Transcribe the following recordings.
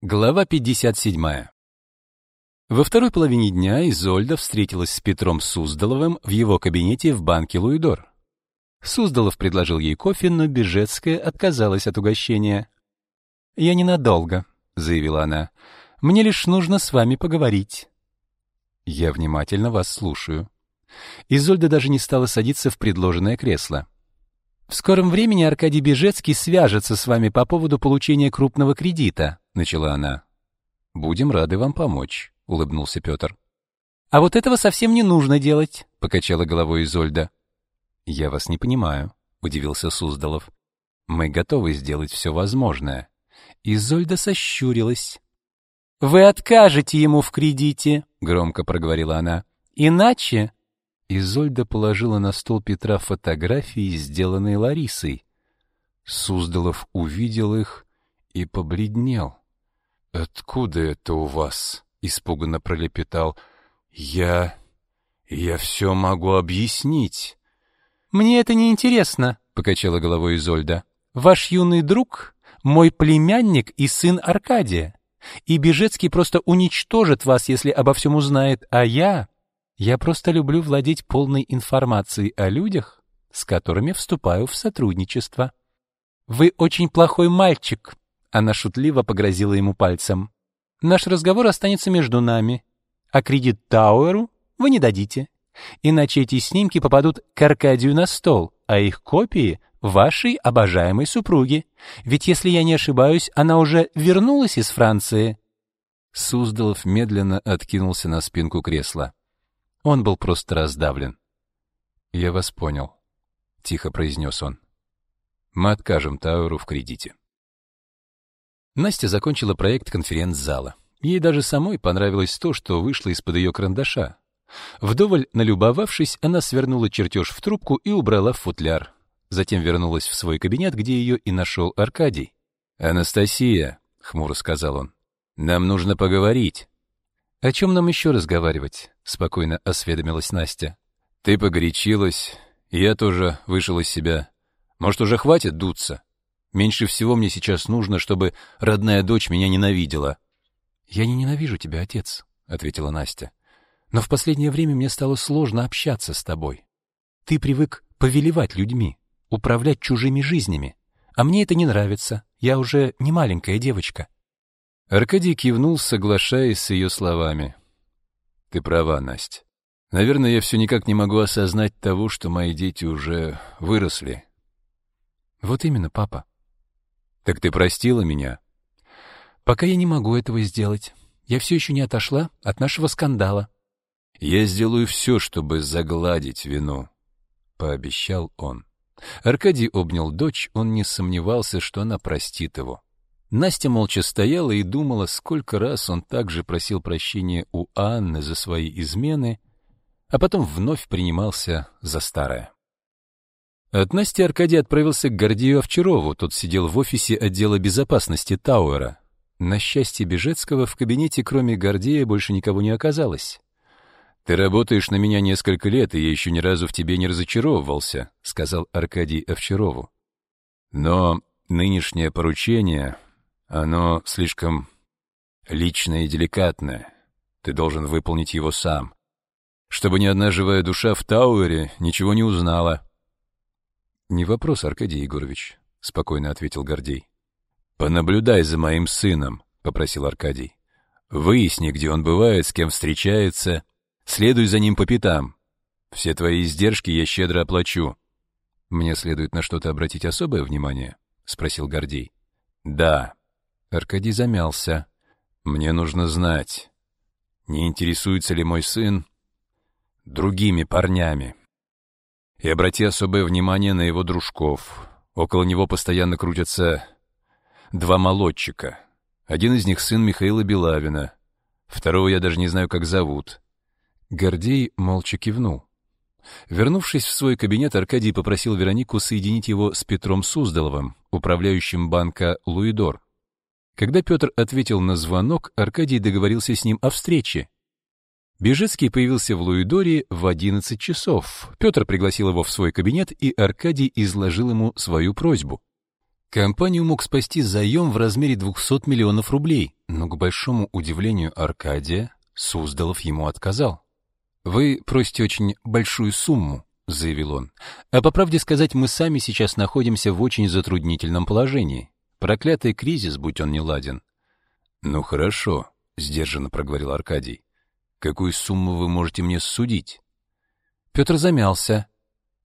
Глава 57. Во второй половине дня Изольда встретилась с Петром Суздаловым в его кабинете в банке Луидор. Суздалов предложил ей кофе, но Бежецкая отказалась от угощения. «Я ненадолго», — заявила она. «Мне лишь нужно с вами поговорить». «Я внимательно вас слушаю». Изольда даже не стала садиться в предложенное кресло. В скором времени Аркадий Бежецкий свяжется с вами по поводу получения крупного кредита, начала она. Будем рады вам помочь, улыбнулся Петр. А вот этого совсем не нужно делать, покачала головой Изольда. Я вас не понимаю, удивился Суздалов. Мы готовы сделать все возможное. Изольда сощурилась. Вы откажете ему в кредите, громко проговорила она. Иначе Изольда положила на стол Петра фотографии, сделанные Ларисой. Суздалов увидел их и побледнел. «Откуда это у вас?» — испуганно пролепетал. «Я... я все могу объяснить». «Мне это не интересно», — покачала головой Изольда. «Ваш юный друг — мой племянник и сын Аркадия, и Бежецкий просто уничтожит вас, если обо всем узнает, а я я просто люблю владеть полной информацией о людях, с которыми вступаю в сотрудничество. Вы очень плохой мальчик, она шутливо погрозила ему пальцем. Наш разговор останется между нами, а кредит Тауэру вы не дадите. Иначе эти снимки попадут к Аркадию на стол, а их копии вашей обожаемой супруге. Ведь если я не ошибаюсь, она уже вернулась из Франции. Суздалов медленно откинулся на спинку кресла. Он был просто раздавлен. «Я вас понял», — тихо произнес он. «Мы откажем Тауру в кредите». Настя закончила проект конференц-зала. Ей даже самой понравилось то, что вышло из-под ее карандаша. Вдоволь налюбовавшись, она свернула чертеж в трубку и убрала в футляр. Затем вернулась в свой кабинет, где ее и нашел Аркадий. «Анастасия», — хмуро сказал он, — «нам нужно поговорить». «О чем нам еще разговаривать?» — спокойно осведомилась Настя. «Ты погорячилась, я тоже вышел из себя. Может, уже хватит дуться? Меньше всего мне сейчас нужно, чтобы родная дочь меня ненавидела». «Я не ненавижу тебя, отец», — ответила Настя. «Но в последнее время мне стало сложно общаться с тобой. Ты привык повелевать людьми, управлять чужими жизнями, а мне это не нравится. Я уже не маленькая девочка». Аркадий кивнул, соглашаясь с ее словами. «Ты права, Настя. Наверное, я все никак не могу осознать того, что мои дети уже выросли». «Вот именно, папа». «Так ты простила меня?» «Пока я не могу этого сделать. Я все еще не отошла от нашего скандала». «Я сделаю все, чтобы загладить вину», — пообещал он. Аркадий обнял дочь, он не сомневался, что она простит его. Настя молча стояла и думала, сколько раз он также просил прощения у Анны за свои измены, а потом вновь принимался за старое. От Насти Аркадий отправился к Гордею Овчарову, тот сидел в офисе отдела безопасности Тауэра. На счастье Бежецкого в кабинете кроме Гордея больше никого не оказалось. «Ты работаешь на меня несколько лет, и я еще ни разу в тебе не разочаровывался», — сказал Аркадий Овчарову. «Но нынешнее поручение оно слишком личное и деликатное. Ты должен выполнить его сам. Чтобы ни одна живая душа в Тауэре ничего не узнала. Не вопрос, Аркадий Егорович, спокойно ответил Гордей. Понаблюдай за моим сыном, попросил Аркадий. Выясни, где он бывает, с кем встречается, следуй за ним по пятам. Все твои издержки я щедро оплачу. Мне следует на что-то обратить особое внимание, спросил Гордей. Да, Аркадий замялся. Мне нужно знать, не интересуется ли мой сын другими парнями. И обрати особое внимание на его дружков. Около него постоянно крутятся два молодчика. Один из них сын Михаила Белавина, второго я даже не знаю, как зовут. Гордей молча кивнул. Вернувшись в свой кабинет, Аркадий попросил Веронику соединить его с Петром Суздаловым, управляющим банка «Луидор». Когда Петр ответил на звонок, Аркадий договорился с ним о встрече. Бежецкий появился в Луидоре в 11 часов. Петр пригласил его в свой кабинет, и Аркадий изложил ему свою просьбу. Компанию мог спасти заем в размере 200 миллионов рублей, но, к большому удивлению Аркадия, Суздалов ему отказал. «Вы просите очень большую сумму», — заявил он. «А по правде сказать, мы сами сейчас находимся в очень затруднительном положении. Проклятый кризис, будь он не ладен». «Ну хорошо», — сдержанно проговорил Аркадий. «Какую сумму вы можете мне судить?» Петр замялся.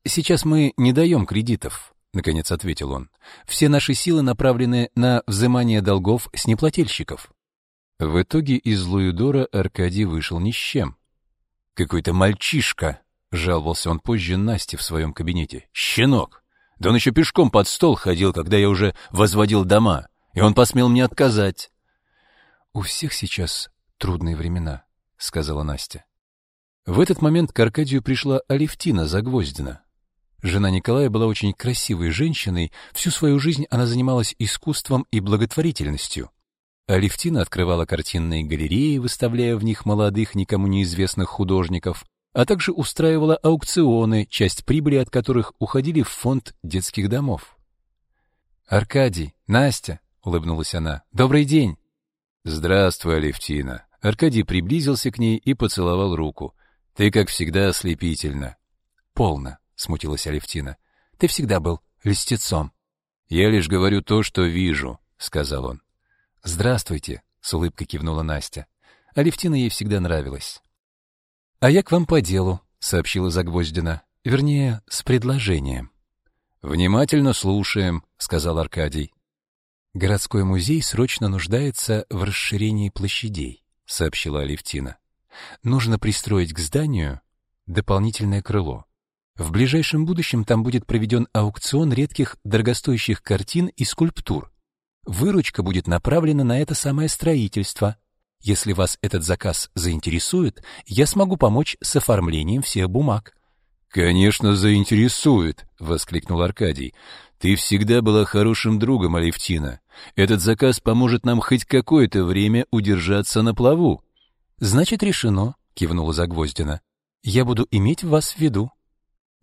«Сейчас мы не даем кредитов», — наконец ответил он. «Все наши силы направлены на взимание долгов с неплательщиков». В итоге из Луидора Аркадий вышел ни с чем. «Какой-то мальчишка», — жаловался он позже Насте в своем кабинете. «Щенок! Да он еще пешком под стол ходил, когда я уже возводил дома, и он посмел мне отказать». «У всех сейчас трудные времена», — сказала Настя. В этот момент к Аркадию пришла Алевтина Загвоздина. Жена Николая была очень красивой женщиной, всю свою жизнь она занималась искусством и благотворительностью. Алевтина открывала картинные галереи, выставляя в них молодых, никому неизвестных художников, а также устраивала аукционы, часть прибыли от которых уходили в фонд детских домов. «Аркадий, Настя», — улыбнулась она, — «добрый день». «Здравствуй, Алевтина». Аркадий приблизился к ней и поцеловал руку. Ты, как всегда, ослепительна. Полно, смутилась Алевтина. Ты всегда был льстецом. Я лишь говорю то, что вижу, сказал он. Здравствуйте, с улыбкой кивнула Настя. Алевтина ей всегда нравилась. А я к вам по делу, сообщила Загвоздина. Вернее, с предложением. Внимательно слушаем, сказал Аркадий. Городской музей срочно нуждается в расширении площадей, сообщила Алевтина. Нужно пристроить к зданию дополнительное крыло. В ближайшем будущем там будет проведен аукцион редких дорогостоящих картин и скульптур. Выручка будет направлена на это самое строительство. Если вас этот заказ заинтересует, я смогу помочь с оформлением всех бумаг. Конечно, заинтересует, воскликнул Аркадий. Ты всегда была хорошим другом, Алевтина. Этот заказ поможет нам хоть какое-то время удержаться на плаву. Значит, решено, кивнула Загвоздина. Я буду иметь вас в виду.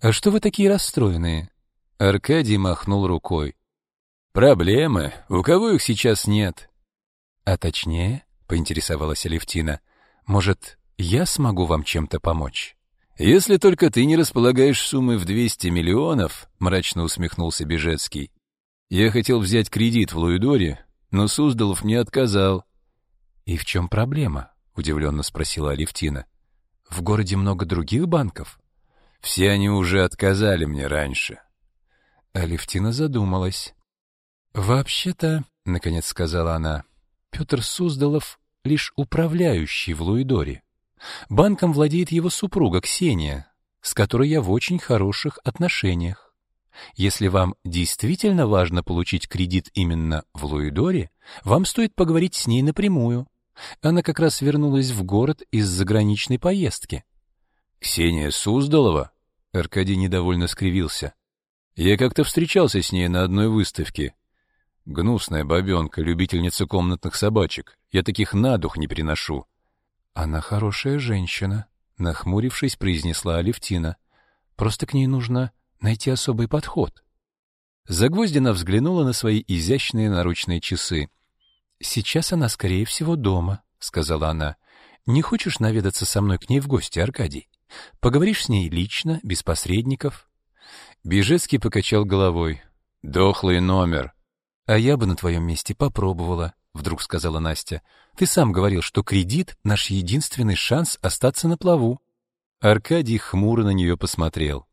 А что вы такие расстроенные? Аркадий махнул рукой. Проблемы, у кого их сейчас нет? А точнее, поинтересовалась Алевтина. Может, я смогу вам чем-то помочь? Если только ты не располагаешь суммой в 200 миллионов, мрачно усмехнулся Бежецкий. Я хотел взять кредит в Луидоре, но Суздалов мне отказал. И в чем проблема? удивленно спросила Алевтина. В городе много других банков? Все они уже отказали мне раньше. Алевтина задумалась. Вообще-то, наконец сказала она, Петр Суздалов лишь управляющий в Луидоре. Банком владеет его супруга Ксения, с которой я в очень хороших отношениях. Если вам действительно важно получить кредит именно в Луидоре, вам стоит поговорить с ней напрямую. Она как раз вернулась в город из заграничной поездки. Ксения Суздалова? Аркадий недовольно скривился. Я как-то встречался с ней на одной выставке. Гнусная бабенка, любительница комнатных собачек. Я таких на дух не переношу. Она хорошая женщина, нахмурившись, произнесла Алевтина. Просто к ней нужно найти особый подход. Загвоздина взглянула на свои изящные наручные часы. Сейчас она, скорее всего, дома, сказала она. Не хочешь наведаться со мной к ней в гости, Аркадий? Поговоришь с ней лично, без посредников? Бежецкий покачал головой. Дохлый номер. А я бы на твоем месте попробовала, вдруг сказала Настя. Ты сам говорил, что кредит наш единственный шанс остаться на плаву. Аркадий хмуро на нее посмотрел.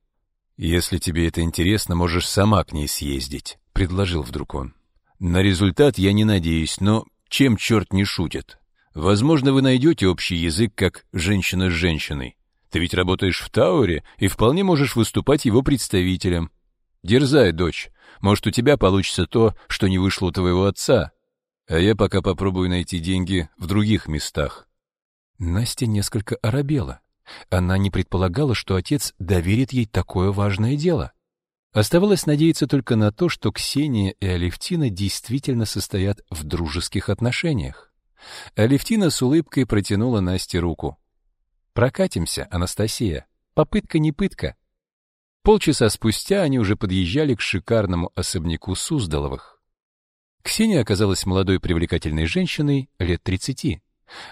Если тебе это интересно, можешь сама к ней съездить, предложил вдруг он. На результат я не надеюсь, но чем черт не шутит? Возможно, вы найдете общий язык, как женщина с женщиной. Ты ведь работаешь в Тауре и вполне можешь выступать его представителем. Дерзай, дочь. Может, у тебя получится то, что не вышло у твоего отца. А я пока попробую найти деньги в других местах. Настя несколько оробела. Она не предполагала, что отец доверит ей такое важное дело. Оставалось надеяться только на то, что Ксения и Алевтина действительно состоят в дружеских отношениях. Алевтина с улыбкой протянула Насте руку. «Прокатимся, Анастасия. Попытка не пытка». Полчаса спустя они уже подъезжали к шикарному особняку Суздаловых. Ксения оказалась молодой привлекательной женщиной лет тридцати.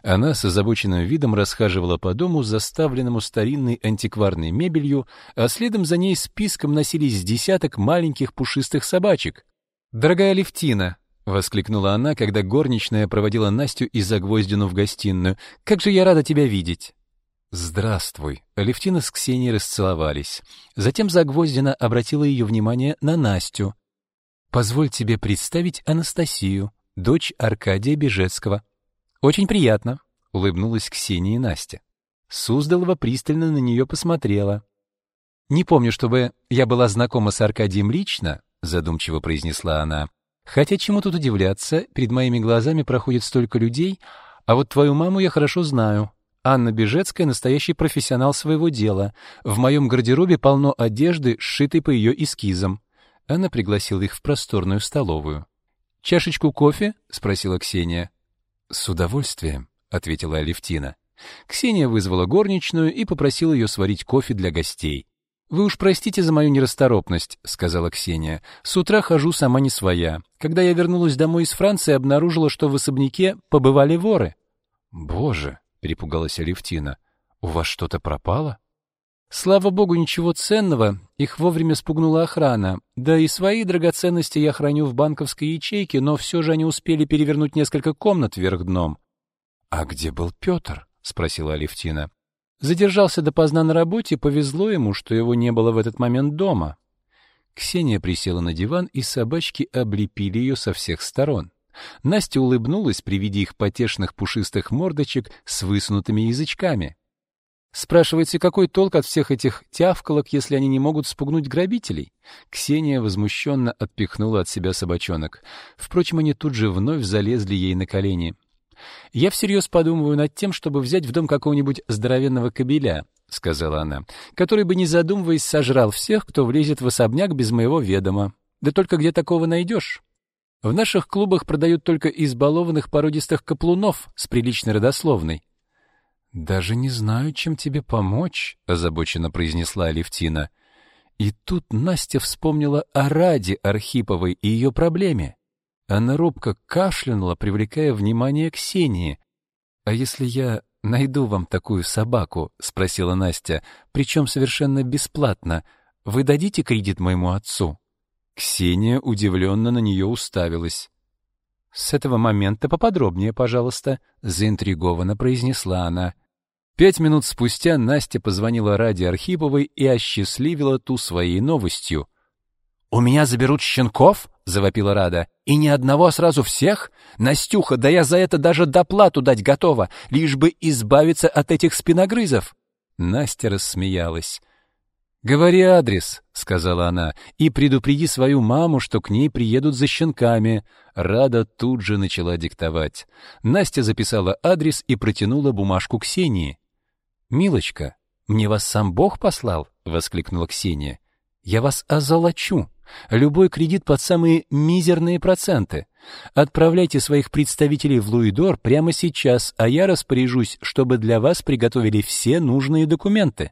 Она с озабоченным видом расхаживала по дому, заставленному старинной антикварной мебелью, а следом за ней списком носились десяток маленьких пушистых собачек. «Дорогая Левтина!» — воскликнула она, когда горничная проводила Настю и Загвоздину в гостиную. «Как же я рада тебя видеть!» «Здравствуй!» Алевтина с Ксенией расцеловались. Затем Загвоздина обратила ее внимание на Настю. «Позволь тебе представить Анастасию, дочь Аркадия Бежецкого». «Очень приятно», — улыбнулась Ксения и Настя. Суздалова пристально на нее посмотрела. «Не помню, чтобы я была знакома с Аркадием лично», — задумчиво произнесла она. «Хотя чему тут удивляться, перед моими глазами проходит столько людей, а вот твою маму я хорошо знаю, Анна Бежецкая — настоящий профессионал своего дела. В моем гардеробе полно одежды, сшитой по ее эскизам. Она пригласила их в просторную столовую. «Чашечку кофе?» — спросила Ксения. «С удовольствием», — ответила Алевтина. Ксения вызвала горничную и попросила ее сварить кофе для гостей. «Вы уж простите за мою нерасторопность», — сказала Ксения. «С утра хожу сама не своя. Когда я вернулась домой из Франции, обнаружила, что в особняке побывали воры». «Боже!» перепугалась Алевтина. У вас что-то пропало? Слава богу, ничего ценного. Их вовремя спугнула охрана. Да и свои драгоценности я храню в банковской ячейке, но все же они успели перевернуть несколько комнат вверх дном. А где был Петр? спросила Алевтина. Задержался допоздна на работе, повезло ему, что его не было в этот момент дома. Ксения присела на диван, и собачки облепили ее со всех сторон. Настя улыбнулась при виде их потешных пушистых мордочек с высунутыми язычками. Спрашивается, какой толк от всех этих тявкалок, если они не могут спугнуть грабителей? Ксения возмущенно отпихнула от себя собачонок. Впрочем, они тут же вновь залезли ей на колени. «Я всерьез подумываю над тем, чтобы взять в дом какого-нибудь здоровенного кобеля», — сказала она, «который бы, не задумываясь, сожрал всех, кто влезет в особняк без моего ведома. Да только где такого найдешь?» В наших клубах продают только избалованных породистых каплунов с приличной родословной. Даже не знаю, чем тебе помочь, озабоченно произнесла Алевтина. И тут Настя вспомнила о Раде Архиповой и ее проблеме. Она робко кашлянула, привлекая внимание Ксении. А если я найду вам такую собаку, спросила Настя, причем совершенно бесплатно. Вы дадите кредит моему отцу? Ксения удивленно на нее уставилась. «С этого момента поподробнее, пожалуйста», — заинтригованно произнесла она. Пять минут спустя Настя позвонила Раде Архиповой и осчастливила ту своей новостью. «У меня заберут щенков?» — завопила Рада. «И ни одного, а сразу всех? Настюха, да я за это даже доплату дать готова, лишь бы избавиться от этих спиногрызов!» Настя рассмеялась. «Говори адрес», — сказала она, — «и предупреди свою маму, что к ней приедут за щенками». Рада тут же начала диктовать. Настя записала адрес и протянула бумажку Ксении. «Милочка, мне вас сам Бог послал?» — воскликнула Ксения. «Я вас озолочу. Любой кредит под самые мизерные проценты. Отправляйте своих представителей в Луидор прямо сейчас, а я распоряжусь, чтобы для вас приготовили все нужные документы».